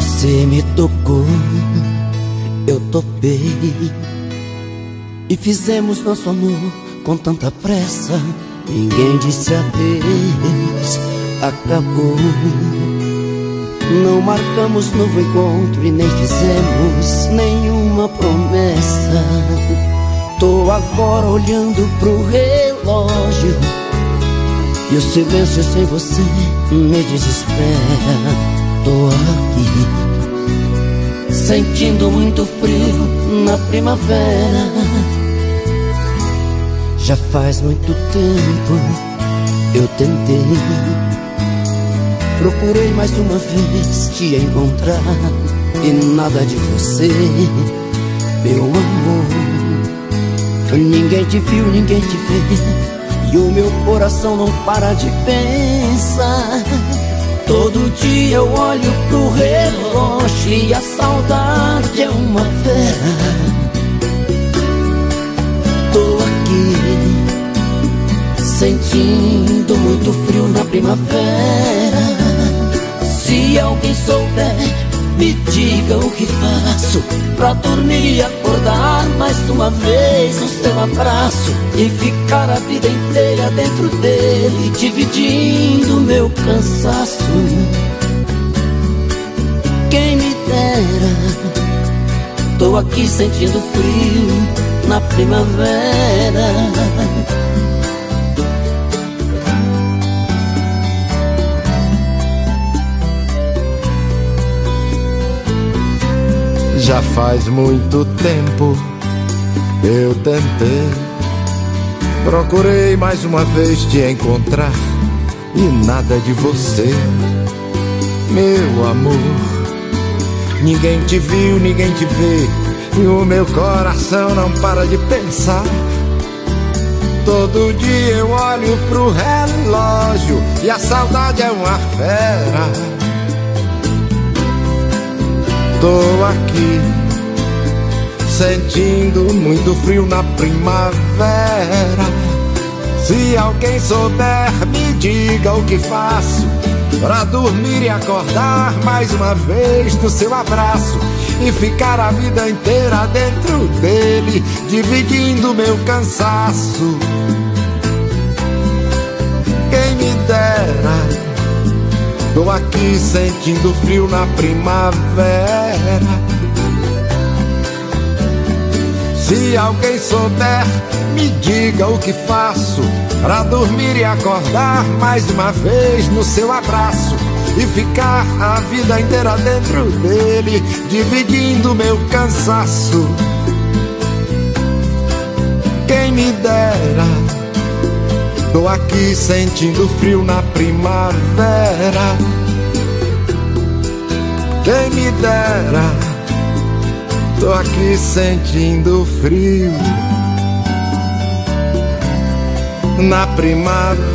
Você me tocou, eu topei. E fizemos nosso amor com tanta pressa Ninguém disse adeus, acabou. Não marcamos novo encontro e nem fizemos nenhuma promessa. Tô agora olhando pro relógio E o silêncio sem você me desespera Tô aqui Sentindo muito frio na primavera. Já faz muito tempo eu tentei. Procurei mais uma vez te encontrar E nada de você, meu amor Ninguém te viu, ninguém te vê. E o meu coração não para de pensar Todo dia eu olho pro relógio E a saudade é uma fera Tô aqui Sentindo muito frio na primavera. Se alguém souber me diga o que faço Pra dormir e acordar mais uma vez no seu abraço E ficar a vida inteira dentro dele Dividindo meu cansaço. Quem me dera Tô aqui sentindo frio na primavera Já faz muito tempo eu tentei. Procurei mais uma vez te encontrar e nada de você, meu amor. Ninguém te viu, ninguém te vê, e o meu coração não para de pensar. Todo dia eu olho pro relógio e a saudade é uma fera. Tô aqui sentindo muito frio na primavera. Se alguém souber, me diga o que faço para dormir e acordar mais uma vez no seu abraço e ficar a vida inteira dentro dele, dividindo meu cansaço. Tô aqui sentindo frio na primavera. Se alguém souber, me diga o que faço pra dormir e acordar mais uma vez no seu abraço e ficar a vida inteira dentro dele, dividindo meu cansaço. Tô aqui sentindo frio na primavera. Quem me dera, tô aqui sentindo frio na primavera.